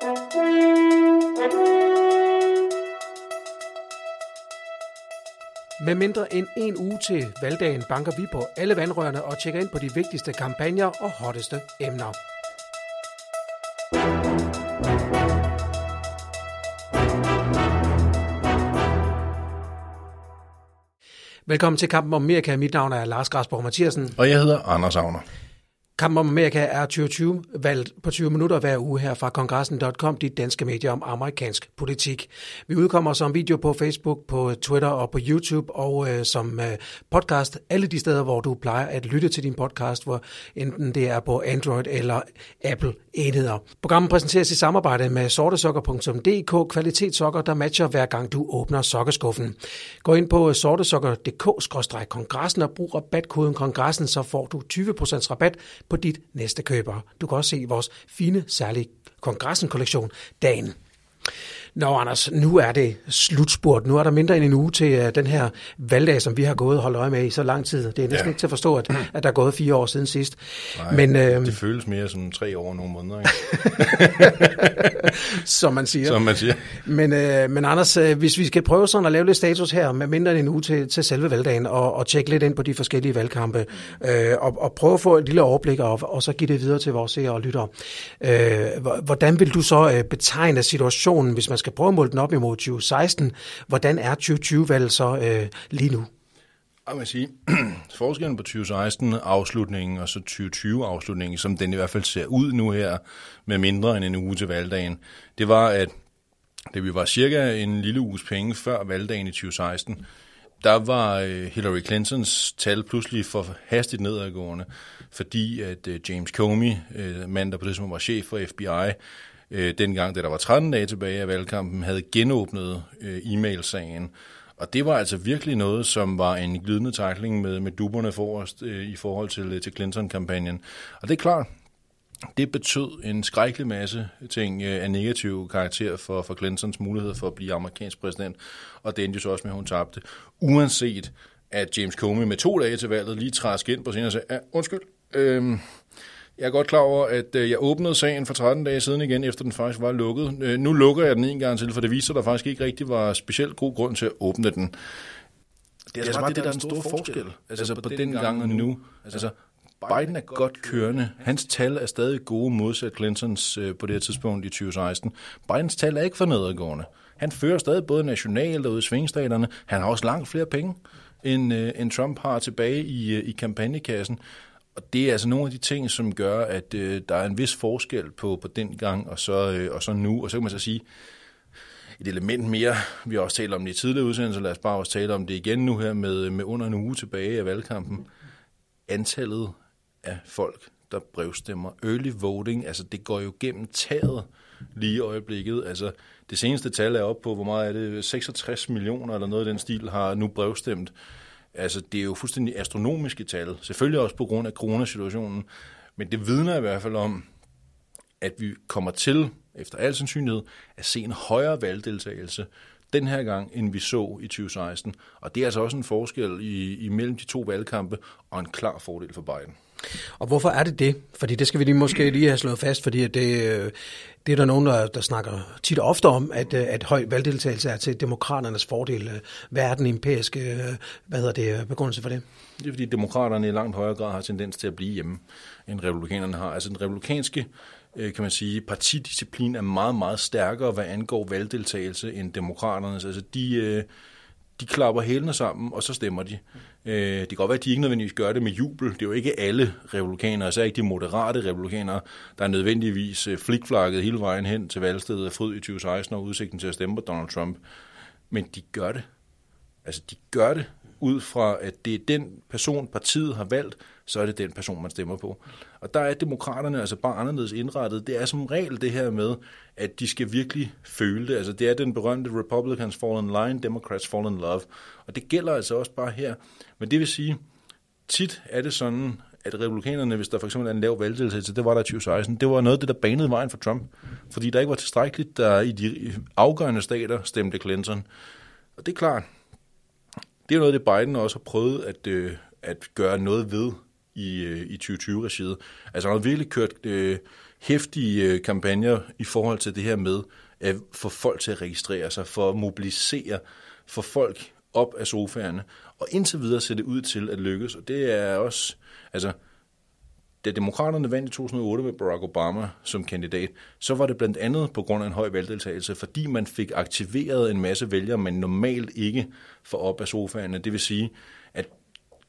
Med mindre end en uge til valgdagen banker vi på alle vandrørene og tjekker ind på de vigtigste kampagner og hotteste emner. Velkommen til Kampen om Amerika. Mit navn er Lars Grasborg Mathiasen. Og jeg hedder Anders Agner. Kampen om Amerika er 2020 valgt på 20 minutter hver uge her fra kongressen.com, dit danske medie om amerikansk politik. Vi udkommer som video på Facebook, på Twitter og på YouTube og øh, som øh, podcast alle de steder, hvor du plejer at lytte til din podcast, hvor enten det er på Android eller Apple enheder. Programmet præsenteres i samarbejde med sortesokker.dk, kvalitetssokker, der matcher hver gang du åbner sokkeskuffen. Gå ind på sortesokker.dk-kongressen og brug rabatkoden kongressen, så får du 20% rabat på dit næste køber. Du kan også se vores fine, særlige kongressen-kollektion dagen. Nå, Anders, nu er det slutspurt. Nu er der mindre end en uge til uh, den her valgdag, som vi har gået og holdt øje med i så lang tid. Det er næsten ja. ikke til at forstå, at, at der er gået fire år siden sidst. Nej, Men, uh, det føles mere som tre år og nogle måneder. Ikke? som man siger. Som man siger. Men, uh, men Anders, uh, hvis vi skal prøve sådan at lave lidt status her, med mindre end en uge til, til selve valgdagen, og, og tjekke lidt ind på de forskellige valgkampe, uh, og, og prøve at få et lille overblik, og, og så give det videre til vores seere og lyttere. Uh, hvordan vil du så uh, betegne situationen, hvis man skal prøve at måle den op imod 2016. Hvordan er 2020-valget så øh, lige nu? Jeg vil sige, forskellen på 2016-afslutningen og så 2020-afslutningen, som den i hvert fald ser ud nu her, med mindre end en uge til valgdagen, det var, at det vi var cirka en lille uges penge før valgdagen i 2016, der var øh, Hillary Clintons tal pludselig for hastigt nedadgående, fordi at øh, James Comey, øh, mand der på det som var chef for FBI, øh, dengang, da der var 13 dage tilbage af valgkampen, havde genåbnet øh, e-mail-sagen. Og det var altså virkelig noget, som var en glidende takling med, med duberne forrest øh, i forhold til, øh, til Clinton-kampagnen. Og det er klart, det betød en skrækkelig masse ting øh, af negativ karakter for, for Clintons mulighed for at blive amerikansk præsident, og det endte jo så også med, at hun tabte. Uanset at James Comey med to dage til valget lige træsk ind på scenen og sagde, ja, undskyld, øh, jeg er godt klar over, at øh, jeg åbnede sagen for 13 dage siden igen, efter den faktisk var lukket. Øh, nu lukker jeg den en gang til, for det viser, at der faktisk ikke rigtig var specielt god grund til at åbne den. Det er, altså bare det, der er den store forskel. Altså, altså på den gang og nu. Altså, Biden er godt kørende. Hans tal er stadig gode modsat Clintons øh, på det her tidspunkt i 2016. Bidens tal er ikke for nedadgående. Han fører stadig både nationalt og ude i svingstaterne. Han har også langt flere penge, end, øh, end Trump har tilbage i, øh, i kampagnekassen. Og det er altså nogle af de ting, som gør, at øh, der er en vis forskel på, på den gang og så, øh, og så nu. Og så kan man så sige, et element mere, vi har også talt om det i tidligere udsendelser, lad os bare også tale om det igen nu her med, med under en uge tilbage af valgkampen. Antallet af folk, der brevstemmer. Early voting, altså det går jo gennem taget lige i øjeblikket. Altså det seneste tal er op på, hvor meget er det? 66 millioner eller noget af den stil har nu brevstemt. Altså, det er jo fuldstændig astronomiske tal. Selvfølgelig også på grund af coronasituationen. Men det vidner i hvert fald om, at vi kommer til, efter al sandsynlighed, at se en højere valgdeltagelse den her gang, end vi så i 2016. Og det er altså også en forskel i, imellem de to valgkampe, og en klar fordel for Biden. Og hvorfor er det det? Fordi det skal vi lige måske lige have slået fast, fordi det, øh, det er der nogen, der, der snakker tit og ofte om, at, øh, at høj valgdeltagelse er til demokraternes fordel. Hvad er den empiriske øh, hvad hedder det, øh, begrundelse for det? Det er fordi demokraterne i langt højere grad har tendens til at blive hjemme, end republikanerne har. Altså den republikanske kan man sige, partidisciplin er meget, meget stærkere, hvad angår valgdeltagelse end demokraternes. Altså de, øh, de klapper hælene sammen, og så stemmer de. Øh, det kan godt være, at de ikke nødvendigvis gør det med jubel. Det er jo ikke alle republikanere, så ikke de moderate republikanere, der er nødvendigvis øh, flikflakket hele vejen hen til valgstedet af fryd i 2016 og udsigten til at stemme på Donald Trump. Men de gør det. Altså, de gør det ud fra, at det er den person, partiet har valgt, så er det den person, man stemmer på. Og der er demokraterne altså bare anderledes indrettet. Det er som regel det her med, at de skal virkelig føle det. Altså det er den berømte Republicans fall in line, Democrats fall in love. Og det gælder altså også bare her. Men det vil sige, tit er det sådan, at republikanerne, hvis der for eksempel er en lav valgdeltagelse, det var der i 2016, det var noget af det, der banede vejen for Trump. Fordi der ikke var tilstrækkeligt, der i de afgørende stater stemte Clinton. Og det er klart, det er noget, det Biden også har prøvet at, øh, at gøre noget ved i, øh, i 2020-regiet. Altså han har virkelig kørt, øh, hæftige øh, kampagner i forhold til det her med at få folk til at registrere sig, for at mobilisere, for folk op af sofaerne, og indtil videre ser det ud til at lykkes, og det er også, altså, da demokraterne vandt i 2008 med Barack Obama som kandidat, så var det blandt andet på grund af en høj valgdeltagelse, fordi man fik aktiveret en masse vælgere, man normalt ikke får op af sofaerne. Det vil sige, at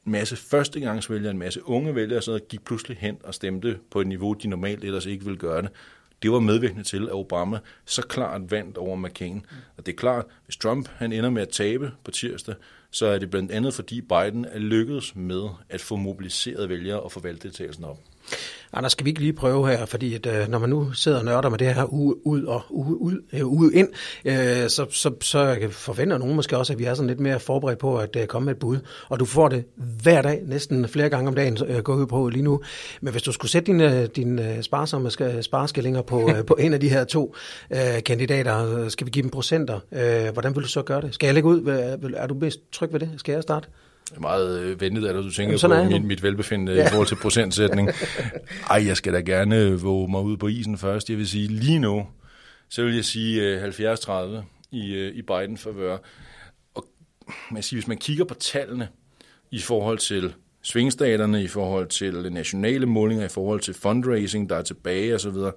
en masse førstegangsvælgere, en masse unge vælgere, så gik pludselig hen og stemte på et niveau, de normalt ellers ikke ville gøre det. Det var medvirkende til, at Obama så klart vandt over McCain. Og det er klart, hvis Trump han ender med at tabe på tirsdag, så er det blandt andet, fordi Biden er lykkedes med at få mobiliseret vælgere og få valgdeltagelsen op. Anders, skal vi ikke lige prøve her, fordi at, øh, når man nu sidder og nørder med det her uge ud og uge ud, øh, uge ind, øh, så, så, så forventer nogen måske også, at vi er sådan lidt mere forberedt på at øh, komme med et bud. Og du får det hver dag, næsten flere gange om dagen, øh, går ud på lige nu. Men hvis du skulle sætte dine, øh, dine øh, sparsomme sparskillinger på, øh, på en af de her to øh, kandidater, øh, skal vi give dem procenter, øh, hvordan vil du så gøre det? Skal jeg lægge ud? Er du mest tryg ved det? Skal jeg starte? Meget øh, venligt, at du tænker Jamen, på mit, mit velbefindende ja. i forhold til procentsætning. Ej, jeg skal da gerne våge mig ud på isen først. Jeg vil sige, lige nu, så vil jeg sige 70-30 øh, i, øh, i Biden favør. Og man siger, hvis man kigger på tallene i forhold til svingstaterne, i forhold til nationale målinger, i forhold til fundraising, der er tilbage osv., så,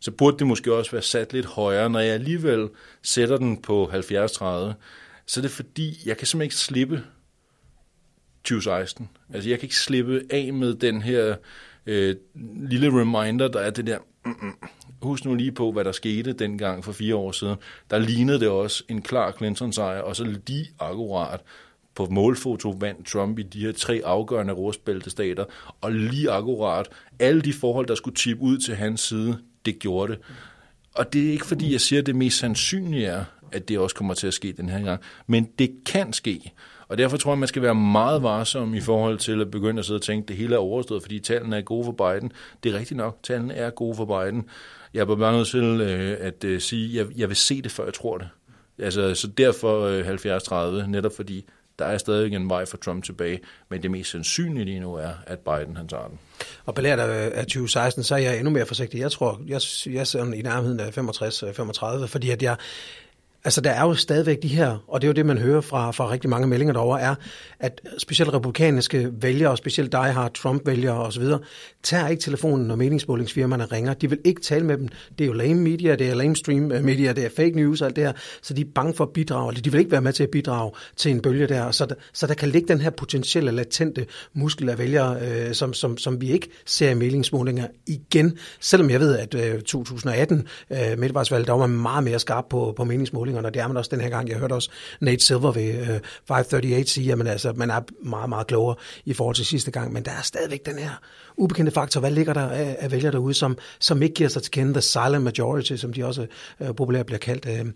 så burde det måske også være sat lidt højere. Når jeg alligevel sætter den på 70-30, så er det fordi, jeg kan simpelthen ikke slippe 2016. Altså jeg kan ikke slippe af med den her øh, lille reminder, der er det der, mm, mm, husk nu lige på, hvad der skete dengang for fire år siden. Der lignede det også en klar Clinton-sejr, og så lige akkurat på målfoto vandt Trump i de her tre afgørende rustbæltestater, og lige akkurat alle de forhold, der skulle tippe ud til hans side, det gjorde det. Og det er ikke fordi, jeg siger, at det mest sandsynlige er, at det også kommer til at ske den her gang, men det kan ske. Og derfor tror jeg, man skal være meget varsom i forhold til at begynde at sidde og tænke, at det hele er overstået, fordi tallene er gode for Biden. Det er rigtigt nok, tallene er gode for Biden. Jeg er bare nødt til øh, at øh, sige, at jeg, jeg vil se det, før jeg tror det. Altså, så derfor øh, 70-30, netop fordi der er stadig en vej for Trump tilbage, men det mest sandsynlige lige nu er, at Biden han tager den. Og belært af 2016, så er jeg endnu mere forsigtig. Jeg tror, jeg, jeg er i nærheden af 65-35, fordi at jeg, Altså, der er jo stadigvæk de her, og det er jo det, man hører fra, fra rigtig mange meldinger derover er, at specielt republikanske vælgere, og specielt dig har Trump-vælgere osv., tager ikke telefonen, når meningsmålingsfirmaerne ringer. De vil ikke tale med dem. Det er jo lame media, det er lame stream øh, media, det er fake news og alt det her, så de er bange for at bidrage, eller de vil ikke være med til at bidrage til en bølge der. Så der, så der kan ligge den her potentielle, latente muskel af vælgere, øh, som, som, som vi ikke ser i meningsmålinger igen, selvom jeg ved, at øh, 2018 øh, midtvejsvalget, der var man meget mere skarp på, på meningsmålinger målingerne, og det er man også den her gang. Jeg hørte også Nate Silver ved øh, 538 sige, at man, altså, man er meget, meget klogere i forhold til sidste gang, men der er stadigvæk den her ubekendte faktor. Hvad ligger der af, af vælgere derude, som, som ikke giver sig til kende, the silent majority, som de også øh, populært bliver kaldt. Øh,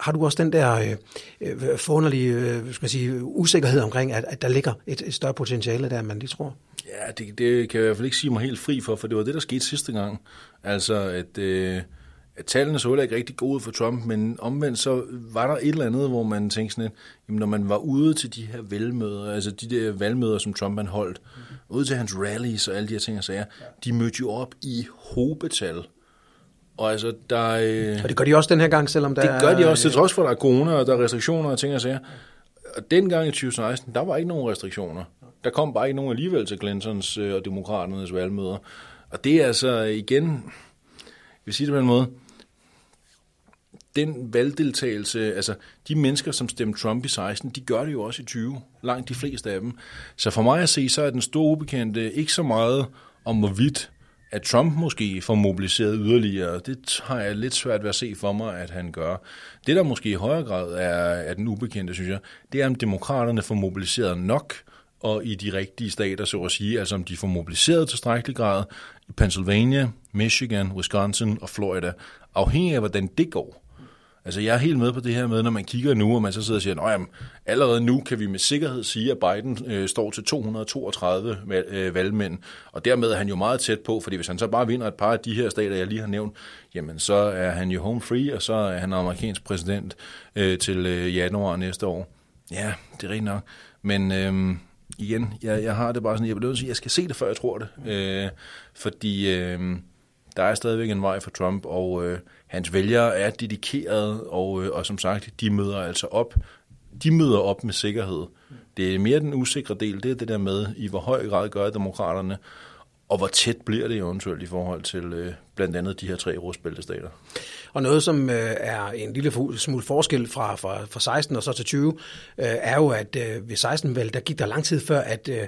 har du også den der øh, øh forunderlige øh, skal sige, usikkerhed omkring, at, at der ligger et, et større potentiale der, end man lige tror? Ja, det, det kan jeg i hvert fald ikke sige mig helt fri for, for det var det, der skete sidste gang. Altså, at... Øh at tallene så heller ikke rigtig gode for Trump, men omvendt så var der et eller andet, hvor man tænkte sådan lidt, jamen når man var ude til de her valgmøder, altså de der valgmøder, som Trump han holdt, mm-hmm. ude til hans rallies og alle de her ting og sager, ja. de mødte jo op i hobetal. Og altså, der øh, Og det gør de også den her gang, selvom der Det gør de også, til trods for, at der er corona, og der er restriktioner og ting og sager. Og dengang i 2016, der var ikke nogen restriktioner. Der kom bare ikke nogen alligevel til Clintons øh, og demokraternes valgmøder. Og det er altså igen, jeg vil sige det på en måde, den valgdeltagelse, altså de mennesker, som stemte Trump i 16, de gør det jo også i 20, langt de fleste af dem. Så for mig at se, så er den store ubekendte ikke så meget om hvorvidt, at Trump måske får mobiliseret yderligere. Det har jeg lidt svært ved at se for mig, at han gør. Det, der måske i højere grad er, er den ubekendte, synes jeg, det er, om demokraterne får mobiliseret nok, og i de rigtige stater, så at sige, altså om de får mobiliseret tilstrækkelig grad i Pennsylvania, Michigan, Wisconsin og Florida, afhængig af, hvordan det går Altså, jeg er helt med på det her med, når man kigger nu, og man så sidder og siger, at allerede nu kan vi med sikkerhed sige, at Biden øh, står til 232 valg, øh, valgmænd, og dermed er han jo meget tæt på, fordi hvis han så bare vinder et par af de her stater, jeg lige har nævnt, jamen så er han jo home free, og så er han amerikansk præsident øh, til øh, januar næste år. Ja, det er rigtigt nok. Men øh, igen, jeg, jeg har det bare sådan, jeg vil sige, at jeg skal se det, før jeg tror det. Øh, fordi... Øh, der er stadigvæk en vej for Trump, og øh, hans vælgere er dedikerede, og, øh, og som sagt, de møder altså op. De møder op med sikkerhed. Det er mere den usikre del, det er det der med, i hvor høj grad gør demokraterne, og hvor tæt bliver det eventuelt i forhold til øh, blandt andet de her tre rustbæltestater. Og noget, som øh, er en lille smule forskel fra, fra, fra 16 og så til 20, øh, er jo, at øh, ved 16-valget, der gik der lang tid før, at øh,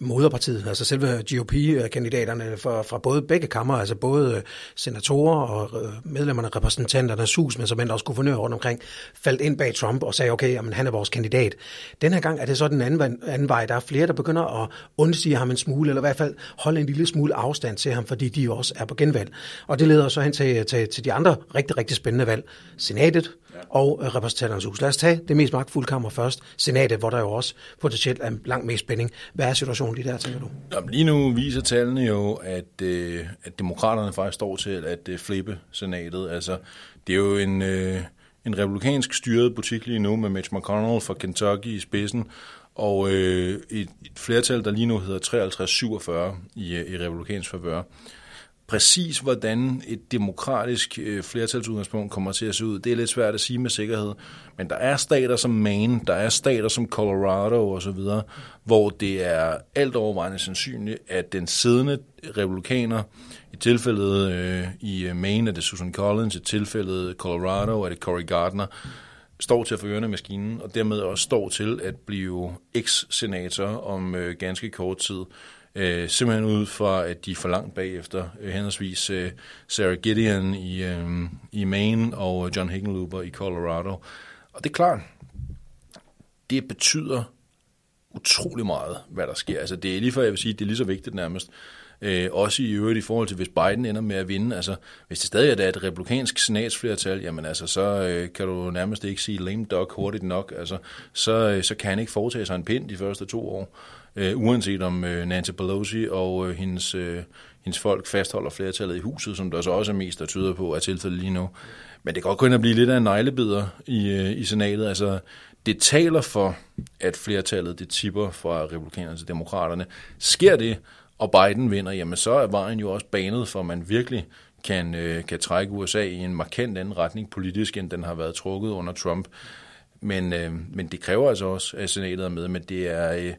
moderpartiet, altså selve GOP-kandidaterne fra, fra både begge kammer, altså både øh, senatorer og øh, medlemmerne af repræsentanternes hus, men som også guvernører rundt omkring, faldt ind bag Trump og sagde, okay, jamen, han er vores kandidat. Den her gang er det så den anden, anden vej. Der er flere, der begynder at undsige ham en smule, eller i hvert fald holde en lille smule afstand til ham, fordi de også er på genvalg. Og det leder så hen til, til, til de andre rigtig, rigtig spændende valg. Senatet, og øh, repræsentanternes hus. Lad os tage det mest magtfulde kammer først, senatet, hvor der jo også potentielt er langt mere spænding. Hvad er situationen lige der, tænker du? Jamen, lige nu viser tallene jo, at, øh, at demokraterne faktisk står til at øh, flippe senatet. Altså, det er jo en, øh, en republikansk styret butik lige nu med Mitch McConnell fra Kentucky i spidsen, og øh, et, et flertal, der lige nu hedder 53-47 i, øh, i republikansk favør præcis hvordan et demokratisk øh, flertalsudgangspunkt kommer til at se ud, det er lidt svært at sige med sikkerhed. Men der er stater som Maine, der er stater som Colorado osv., hvor det er alt overvejende sandsynligt, at den siddende republikaner, i tilfældet øh, i øh, Maine er det Susan Collins, i tilfældet Colorado er det Cory Gardner, står til at få ørerne maskinen, og dermed også står til at blive eks-senator om øh, ganske kort tid. Øh, simpelthen ud fra, at de er for langt bagefter øh, henholdsvis øh, Sarah Gideon i, øh, i Maine og John Hickenlooper i Colorado. Og det er klart, det betyder utrolig meget, hvad der sker. Altså det er lige for, jeg vil sige, det er lige så vigtigt nærmest. Øh, også i øvrigt i forhold til, hvis Biden ender med at vinde. Altså, hvis det stadig er et republikansk senatsflertal, jamen altså, så øh, kan du nærmest ikke sige lame dog hurtigt nok. Altså, så, øh, så kan han ikke foretage sig en pind de første to år øh, uanset om øh, Nancy Pelosi og øh, hendes, øh, hendes folk fastholder flertallet i huset, som der så også er mest, der tyder på, er tilfældet lige nu. Men det kan godt gå ind og blive lidt af en neglebider i, øh, i senatet. Altså, det taler for, at flertallet det tipper fra republikanerne til demokraterne. Sker det, og Biden vinder, jamen så er vejen jo også banet for, at man virkelig kan, øh, kan trække USA i en markant anden retning politisk, end den har været trukket under Trump. Men, øh, men det kræver altså også, at senatet er med, men det er, øh,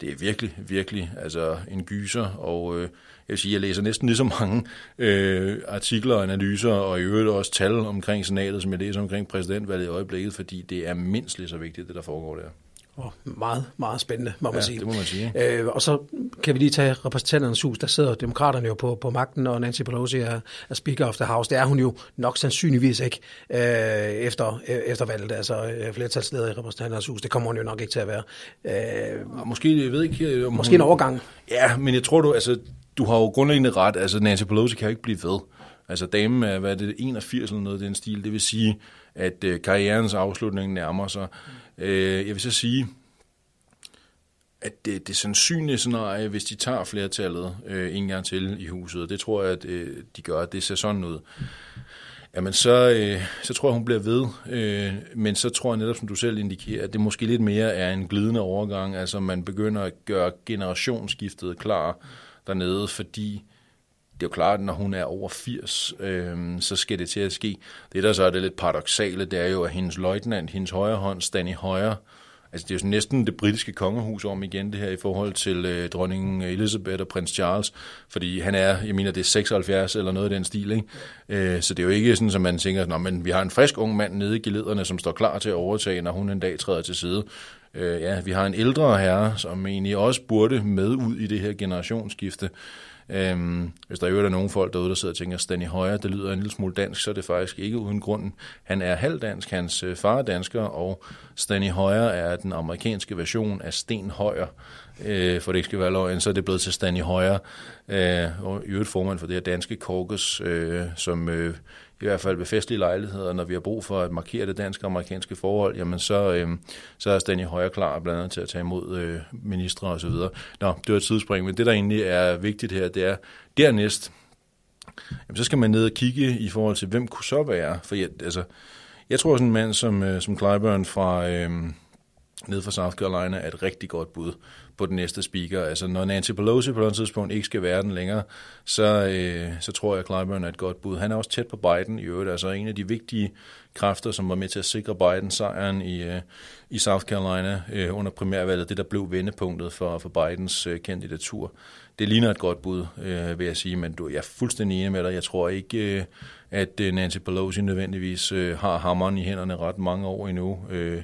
det er virkelig, virkelig altså en gyser, og øh, jeg vil sige, jeg læser næsten lige så mange øh, artikler og analyser, og i øvrigt også tal omkring senatet, som jeg læser omkring præsidentvalget i øjeblikket, fordi det er mindst lige så vigtigt, det der foregår der. Og meget, meget spændende, må man ja, sige. det må man sige. Øh, og så kan vi lige tage repræsentanternes hus. Der sidder demokraterne jo på, på magten, og Nancy Pelosi er, er Speaker of the House. Det er hun jo nok sandsynligvis ikke øh, efter, øh, efter valget, altså øh, flertalsleder i repræsentanternes hus. Det kommer hun jo nok ikke til at være. Øh, måske, jeg ved ikke... Om måske hun, en overgang. Ja, men jeg tror du, altså, du har jo grundlæggende ret. Altså, Nancy Pelosi kan jo ikke blive ved. Altså, damen er, hvad er det, 81 eller noget af den stil. Det vil sige, at øh, karrierens afslutning nærmer sig. Øh, jeg vil så sige, at det, det sandsynlige scenarie, hvis de tager flertallet øh, en gang til i huset, det tror jeg, at øh, de gør, at det ser sådan ud. Jamen, så, øh, så tror jeg, hun bliver ved. Øh, men så tror jeg netop, som du selv indikerer, at det måske lidt mere er en glidende overgang. Altså, man begynder at gøre generationsskiftet klar dernede, fordi det er jo klart, at når hun er over 80, øh, så skal det til at ske. Det, der så er det lidt paradoxale, det er jo, at hendes løjtnant, hendes højre hånd, Stanley Højre, altså det er jo næsten det britiske kongehus om igen det her i forhold til øh, dronningen Elizabeth og prins Charles, fordi han er, jeg mener det er 76 eller noget af den stil, ikke? Øh, så det er jo ikke sådan, at man tænker, men vi har en frisk ung mand nede i gelederne, som står klar til at overtage, når hun en dag træder til side. Øh, ja, vi har en ældre herre, som egentlig også burde med ud i det her generationsskifte. Øhm, hvis der øvrigt er nogen folk derude, der sidder og tænker, Stanley Højer, det lyder en lille smule dansk, så er det faktisk ikke uden grund. Han er halvdansk, hans øh, far er dansker, og Stanley Højer er den amerikanske version af Sten Højer. Øh, for det ikke skal være løgn, så er det blevet til Stanley Højer, øh, og i øvrigt formand for det her danske korkus, øh, som øh, i hvert fald ved festlige lejligheder, når vi har brug for at markere det danske og amerikanske forhold, jamen så, øh, så er Stanley Højer klar blandt andet til at tage imod øh, ministre og så videre. Nå, det var et tidsspring, men det der egentlig er vigtigt her, det er dernæst, jamen, så skal man ned og kigge i forhold til, hvem kunne så være, for jeg, altså, jeg tror sådan en mand som, øh, som Clyburn fra, øh, ned fra South Carolina er et rigtig godt bud på den næste speaker. Altså når Nancy Pelosi på et tidspunkt ikke skal være den længere, så, øh, så tror jeg, at Clyburn er et godt bud. Han er også tæt på Biden i øvrigt, altså en af de vigtige kræfter, som var med til at sikre Biden sejren i, øh, i South Carolina øh, under primærvalget, det der blev vendepunktet for, for Bidens øh, kandidatur. Det ligner et godt bud, øh, vil jeg sige, men du, jeg er fuldstændig enig med dig. Jeg tror ikke, øh, at øh, Nancy Pelosi nødvendigvis øh, har hammeren i hænderne ret mange år endnu. Øh,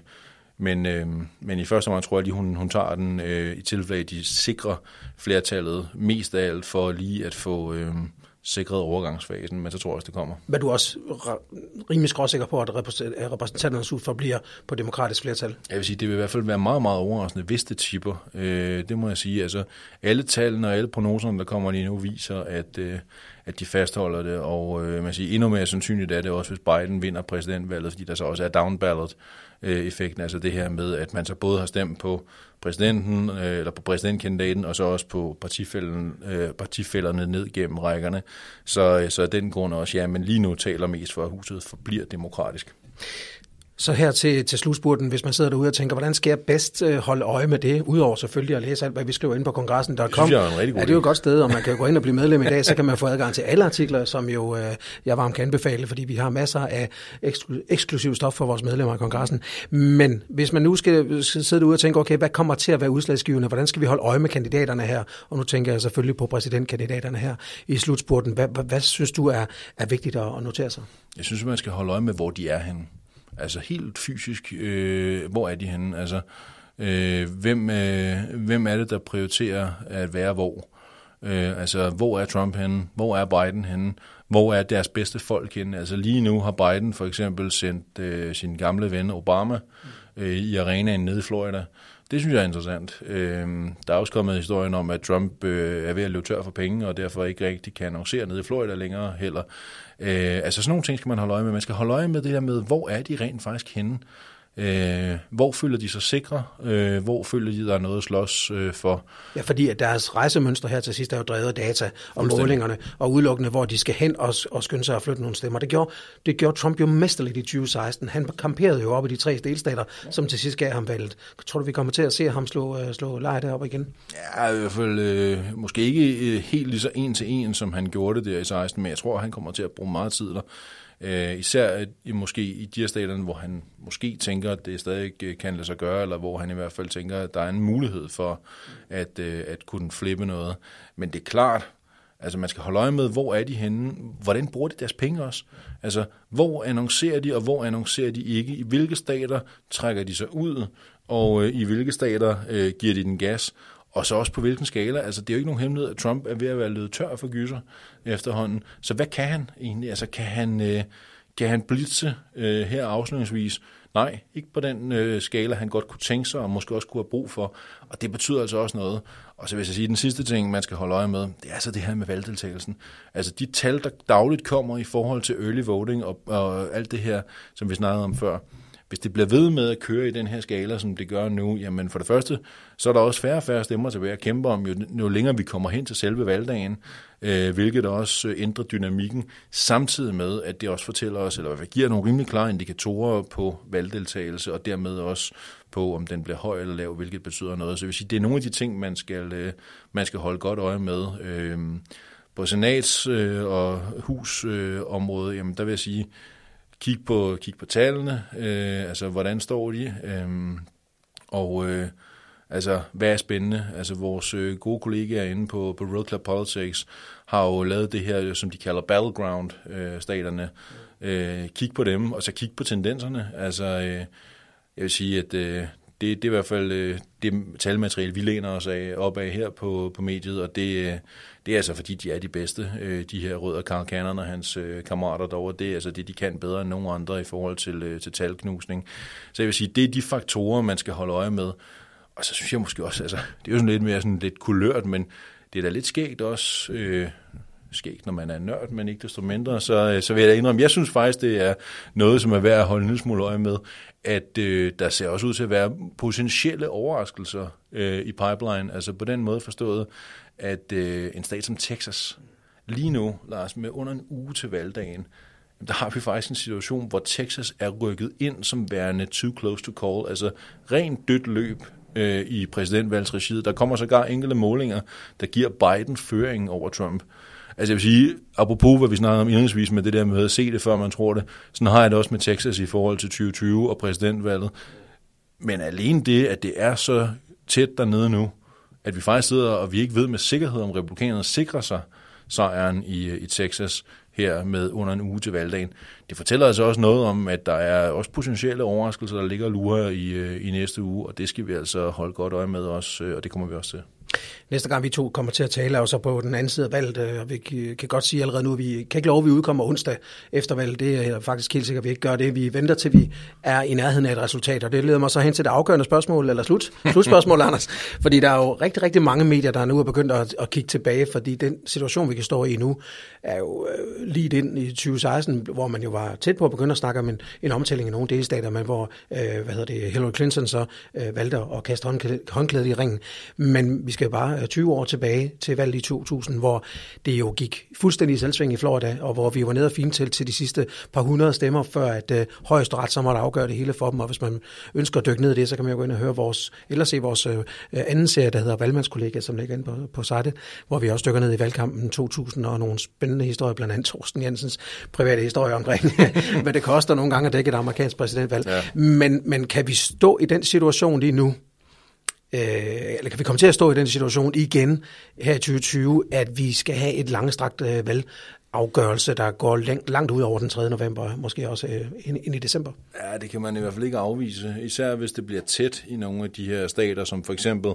men, øh, men i første omgang tror jeg lige, hun, hun tager den øh, i tilfælde, at de sikrer flertallet mest af alt for lige at få øh, sikret overgangsfasen, men så tror jeg også, det kommer. Men du er også rimelig skråsikker på, at repræsentanternes ud forbliver på demokratisk flertal? Jeg vil sige, det vil i hvert fald være meget, meget overraskende, hvis det tipper. Øh, det må jeg sige. Altså, alle tallene og alle prognoserne, der kommer lige nu, viser, at, øh, at de fastholder det, og øh, man siger, endnu mere sandsynligt er det også, hvis Biden vinder præsidentvalget, fordi der så også er down ballot øh, effekten, altså det her med, at man så både har stemt på præsidenten, øh, eller på præsidentkandidaten, og så også på partifælden, øh, partifælderne ned gennem rækkerne. Så, øh, så af den grund også, ja, men lige nu taler mest for, at huset forbliver demokratisk. Så her til, til slutspurten, hvis man sidder derude og tænker, hvordan skal jeg bedst øh, holde øje med det, udover selvfølgelig at læse alt, hvad vi skriver ind på kongressen.com, det synes jeg er, en rigtig god det jo et godt sted, og man kan gå ind og blive medlem i dag, så kan man få adgang til alle artikler, som jo øh, jeg varmt kan anbefale, fordi vi har masser af eksklu- eksklusiv stof for vores medlemmer af kongressen. Men hvis man nu skal sidde derude og tænke, okay, hvad kommer til at være udslagsgivende, hvordan skal vi holde øje med kandidaterne her, og nu tænker jeg selvfølgelig på præsidentkandidaterne her i slutspurten. Hvad, hvad, hvad synes du er, er vigtigt at, at notere sig? Jeg synes, man skal holde øje med, hvor de er henne. Altså helt fysisk, øh, hvor er de henne? Altså, øh, hvem, øh, hvem er det, der prioriterer at være hvor? Øh, altså, hvor er Trump henne? Hvor er Biden henne? Hvor er deres bedste folk henne? Altså lige nu har Biden for eksempel sendt øh, sin gamle ven Obama øh, i arenaen nede i Florida. Det synes jeg er interessant. Øh, der er også kommet historien om, at Trump øh, er ved at løbe tør for penge, og derfor ikke rigtig kan annoncere nede i Florida længere heller. Øh, altså sådan nogle ting skal man holde øje med. Man skal holde øje med det her med, hvor er de rent faktisk henne? Øh, hvor føler de sig sikre? Øh, hvor føler de, der er noget at slås øh, for? Ja, fordi at deres rejsemønster her til sidst er jo drevet af data og målingerne, og udelukkende, hvor de skal hen og, og skynde sig at flytte nogle stemmer. Det gjorde, det gjorde Trump jo mesterligt i 2016. Han kamperede jo op i de tre delstater, som til sidst gav ham valget. Tror du, vi kommer til at se ham slå, øh, slå lejr deroppe igen? Ja, i hvert fald øh, måske ikke øh, helt lige så en til en, som han gjorde det der i 16, men jeg tror, han kommer til at bruge meget tid der. Øh, især øh, i, måske i de her staterne, hvor han måske tænker, at det stadig øh, kan lade sig gøre, eller hvor han i hvert fald tænker, at der er en mulighed for at, øh, at kunne flippe noget. Men det er klart, altså man skal holde øje med, hvor er de henne, hvordan bruger de deres penge også? Altså, hvor annoncerer de, og hvor annoncerer de ikke? I hvilke stater trækker de sig ud, og øh, i hvilke stater øh, giver de den gas? Og så også på hvilken skala. Altså, det er jo ikke nogen hemmelighed, at Trump er ved at være løbet tør for gyser efterhånden. Så hvad kan han egentlig? Altså, kan han, øh, kan han blitse øh, her afslutningsvis? Nej, ikke på den øh, skala, han godt kunne tænke sig, og måske også kunne have brug for. Og det betyder altså også noget. Og så vil jeg sige, den sidste ting, man skal holde øje med, det er altså det her med valgdeltagelsen. Altså de tal, der dagligt kommer i forhold til early voting og, og alt det her, som vi snakkede om før, hvis det bliver ved med at køre i den her skala, som det gør nu, jamen for det første, så er der også færre og færre stemmer tilbage at kæmpe om, jo, jo længere vi kommer hen til selve valgdagen, øh, hvilket også øh, ændrer dynamikken, samtidig med, at det også fortæller os, eller giver nogle rimelig klare indikatorer på valgdeltagelse, og dermed også på, om den bliver høj eller lav, hvilket betyder noget. Så jeg vil sige, det er nogle af de ting, man skal, øh, man skal holde godt øje med. Øh, på senats- øh, og husområdet, øh, jamen der vil jeg sige, kigge på, kigge på tallene, øh, altså hvordan står de, øh, og øh, altså hvad er spændende. Altså vores øh, gode kollegaer inde på, på Road Club Politics har jo lavet det her, som de kalder battleground-staterne. Øh, øh, kig på dem, og så kig på tendenserne. Altså, øh, jeg vil sige, at øh, det, det er i hvert fald øh, det talmateriale, vi læner os af, op af her på, på mediet, og det, øh, det er altså fordi, de er de bedste, øh, de her rødder Karl Cannon og hans øh, kammerater derovre. Det er altså det, de kan bedre end nogen andre i forhold til, øh, til talknusning. Så jeg vil sige, det er de faktorer, man skal holde øje med. Og så synes jeg måske også, altså, det er jo sådan lidt mere sådan lidt kulørt, men det er da lidt skægt også, øh, skægt, når man er nørd, men ikke desto mindre, så, øh, så vil jeg da indrømme, jeg synes faktisk, det er noget, som er værd at holde en lille smule øje med, at øh, der ser også ud til at være potentielle overraskelser øh, i pipeline, altså på den måde forstået, at øh, en stat som Texas lige nu, Lars, med under en uge til valgdagen, der har vi faktisk en situation, hvor Texas er rykket ind som værende too close to call, altså rent dødt løb øh, i præsidentvalgsregiet. Der kommer sågar enkelte målinger, der giver Biden føringen over Trump. Altså jeg vil sige, apropos hvad vi snakkede om indledningsvis med det der med at se det, før man tror det, sådan har jeg det også med Texas i forhold til 2020 og præsidentvalget. Men alene det, at det er så tæt dernede nu, at vi faktisk sidder, og vi ikke ved med sikkerhed, om republikanerne sikrer sig sejren i, i Texas her med under en uge til valgdagen. Det fortæller altså også noget om, at der er også potentielle overraskelser, der ligger og lurer i, øh, i næste uge, og det skal vi altså holde godt øje med os, øh, og det kommer vi også til. Næste gang vi to kommer til at tale, er jo så på den anden side af valget, øh, og vi kan godt sige allerede nu, at vi kan ikke love, at vi udkommer onsdag efter valget. Det er faktisk helt sikkert, at vi ikke gør det. Vi venter til vi er i nærheden af et resultat, og det leder mig så hen til det afgørende spørgsmål, eller slut, slutspørgsmål, Anders. Fordi der er jo rigtig, rigtig mange medier, der nu er begyndt at, at kigge tilbage, fordi den situation, vi kan stå i nu, er jo øh, lige ind i 2016, hvor man jo var tæt på at begynde at snakke om en, en omtælling i nogle delstater, men hvor øh, hvad hedder det, Hillary Clinton så øh, valgte at kaste håndklædet i ringen. Men vi skal bare 20 år tilbage til valget i 2000, hvor det jo gik fuldstændig i selvsving i Florida, og hvor vi var nede og fint til de sidste par hundrede stemmer, før at øh, højesteret så måtte afgøre det hele for dem. Og hvis man ønsker at dykke ned i det, så kan man jo gå ind og høre vores, eller se vores øh, anden serie, der hedder Valgmandskollega, som ligger inde på, på site, hvor vi også dykker ned i valgkampen 2000 og nogle spændende historier, blandt andet Thorsten Jensens private historie omkring, hvad det koster nogle gange at dække et amerikansk præsidentvalg. Ja. Men, men kan vi stå i den situation lige nu, øh, eller kan vi komme til at stå i den situation igen her i 2020, at vi skal have et langstrakt øh, valgafgørelse, der går langt, langt ud over den 3. november, måske også øh, ind, ind i december? Ja, det kan man i hvert fald ikke afvise, især hvis det bliver tæt i nogle af de her stater, som for eksempel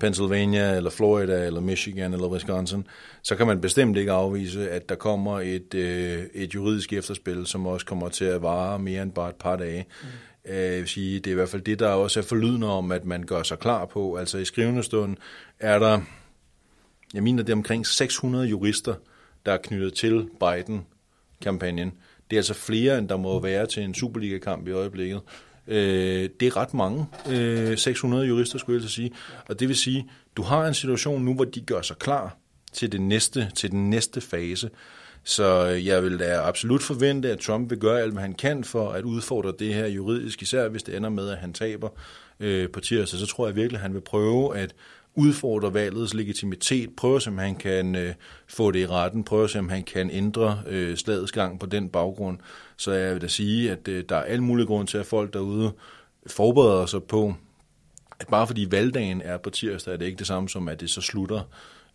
Pennsylvania, eller Florida, eller Michigan, eller Wisconsin, så kan man bestemt ikke afvise, at der kommer et, øh, et juridisk efterspil, som også kommer til at vare mere end bare et par dage. Mm. Øh, jeg vil sige, det er i hvert fald det, der også er forlydende om, at man gør sig klar på. Altså i skrivende stund er der, jeg mener det er omkring 600 jurister, der er knyttet til Biden-kampagnen. Det er altså flere, end der må være til en Superliga-kamp i øjeblikket. Øh, det er ret mange, øh, 600 jurister skulle jeg altså sige. Og det vil sige, du har en situation nu, hvor de gør sig klar til, det næste, til den næste fase. Så øh, jeg vil da absolut forvente, at Trump vil gøre alt, hvad han kan for at udfordre det her juridisk, især hvis det ender med, at han taber øh, på tirsdag. Så tror jeg virkelig, at han vil prøve at udfordre valgets legitimitet, prøve at han kan øh, få det i retten, prøve at han kan ændre øh, slagets gang på den baggrund. Så jeg vil da sige, at øh, der er alle mulige grunde til, at folk derude forbereder sig på, at bare fordi valgdagen er på tirsdag, er det ikke det samme som, at det så slutter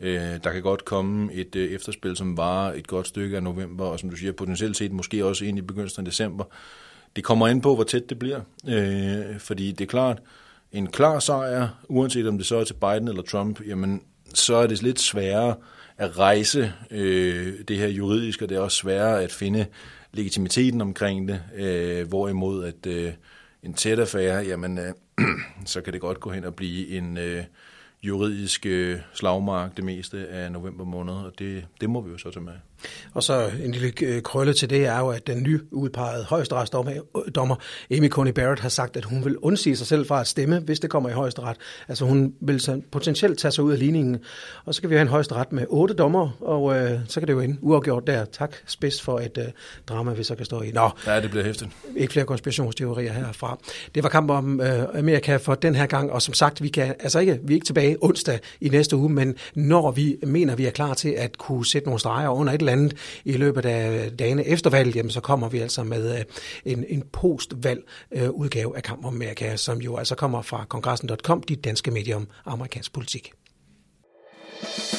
Øh, der kan godt komme et øh, efterspil, som varer et godt stykke af november, og som du siger, potentielt set måske også ind i begyndelsen af december. Det kommer ind på, hvor tæt det bliver, øh, fordi det er klart, en klar sejr, uanset om det så er til Biden eller Trump, jamen, så er det lidt sværere at rejse øh, det her juridiske, og det er også sværere at finde legitimiteten omkring det, øh, hvorimod at øh, en tæt affære, jamen, øh, så kan det godt gå hen og blive en, øh, juridiske slagmark det meste af november måned, og det, det må vi jo så tage med. Og så en lille øh, krølle til det er jo, at den nyudpegede højesteretsdommer Amy Coney Barrett har sagt, at hun vil undsige sig selv fra at stemme, hvis det kommer i højesteret. Altså hun vil så potentielt tage sig ud af ligningen. Og så kan vi have en højesteret med otte dommer, og øh, så kan det jo ind uafgjort der. Tak spids for et øh, drama, vi så kan stå i. Nå, ja, det bliver hæftigt. Ikke flere konspirationsteorier herfra. Det var kamp om øh, Amerika for den her gang, og som sagt, vi, kan, altså ikke, vi er ikke tilbage onsdag i næste uge, men når vi mener, vi er klar til at kunne sætte nogle streger under et eller eller andet i løbet af dagene efter valget, jamen, så kommer vi altså med øh, en, en postvalg udgave øh, af Kamp om Amerika, som jo altså kommer fra kongressen.com, dit danske medium amerikansk politik. thank you